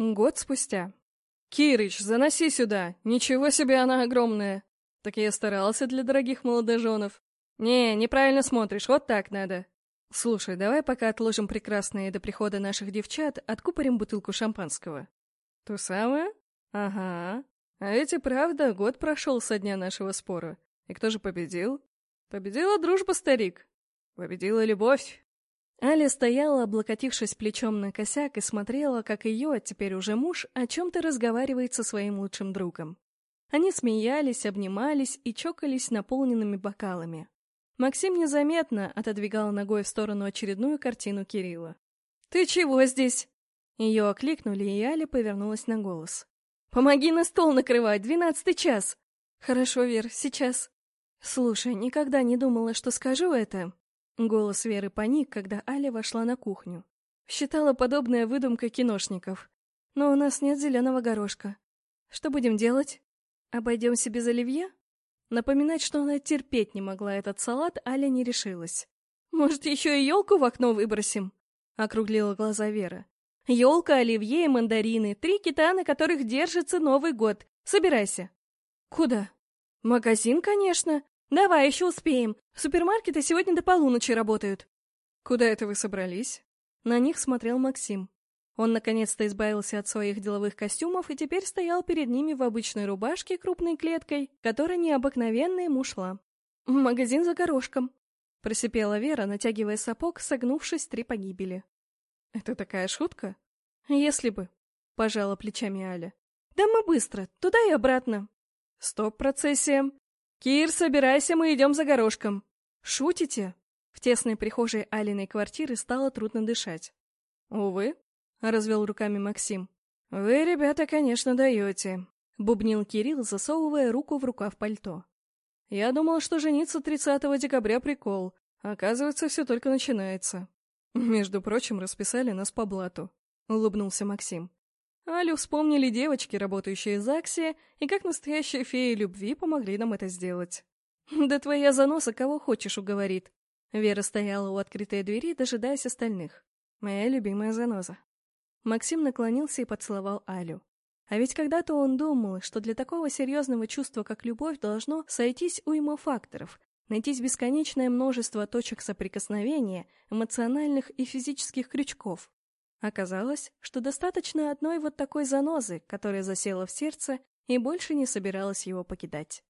Год спустя. «Кирыч, заноси сюда! Ничего себе она огромная!» Так я старался для дорогих молодоженов. «Не, неправильно смотришь, вот так надо!» «Слушай, давай пока отложим прекрасные до прихода наших девчат, откупорим бутылку шампанского». «Ту самую? Ага. А ведь и правда, год прошел со дня нашего спора. И кто же победил?» «Победила дружба, старик. Победила любовь. Аля стояла, облокотившись плечом на косяк, и смотрела, как ее, теперь уже муж, о чем-то разговаривает со своим лучшим другом. Они смеялись, обнимались и чокались наполненными бокалами. Максим незаметно отодвигал ногой в сторону очередную картину Кирилла. «Ты чего здесь?» Ее окликнули, и Аля повернулась на голос. «Помоги на стол накрывать, двенадцатый час!» «Хорошо, Вер, сейчас». «Слушай, никогда не думала, что скажу это, Голос Веры паник, когда Аля вошла на кухню. Считала подобная выдумка киношников. Но у нас нет зеленого горошка. Что будем делать? Обойдемся без оливье? Напоминать, что она терпеть не могла этот салат, Аля не решилась. «Может, еще и елку в окно выбросим?» — округлила глаза Вера. «Елка, оливье и мандарины. Три кита, на которых держится Новый год. Собирайся». «Куда?» «Магазин, конечно. «Давай, еще успеем. Супермаркеты сегодня до полуночи работают». «Куда это вы собрались?» На них смотрел Максим. Он наконец-то избавился от своих деловых костюмов и теперь стоял перед ними в обычной рубашке крупной клеткой, которая необыкновенно ему шла. «Магазин за горошком», — просипела Вера, натягивая сапог, согнувшись три погибели. «Это такая шутка?» «Если бы», — пожала плечами Аля. «Да мы быстро, туда и обратно». «Стоп, процессия. «Кир, собирайся, мы идем за горошком!» «Шутите?» В тесной прихожей Алиной квартиры стало трудно дышать. «Увы», — развел руками Максим. «Вы, ребята, конечно, даете», — бубнил Кирилл, засовывая руку в рукав пальто. «Я думал, что жениться 30 декабря прикол. Оказывается, все только начинается. Между прочим, расписали нас по блату», — улыбнулся Максим. Алю вспомнили девочки, работающие в ЗАГСе, и как настоящие феи любви помогли нам это сделать. «Да твоя заноса кого хочешь уговорит». Вера стояла у открытой двери, дожидаясь остальных. Моя любимая заноза. Максим наклонился и поцеловал Алю. А ведь когда-то он думал, что для такого серьезного чувства, как любовь, должно сойтись уйма факторов, найтись бесконечное множество точек соприкосновения, эмоциональных и физических крючков. Оказалось, что достаточно одной вот такой занозы, которая засела в сердце и больше не собиралась его покидать.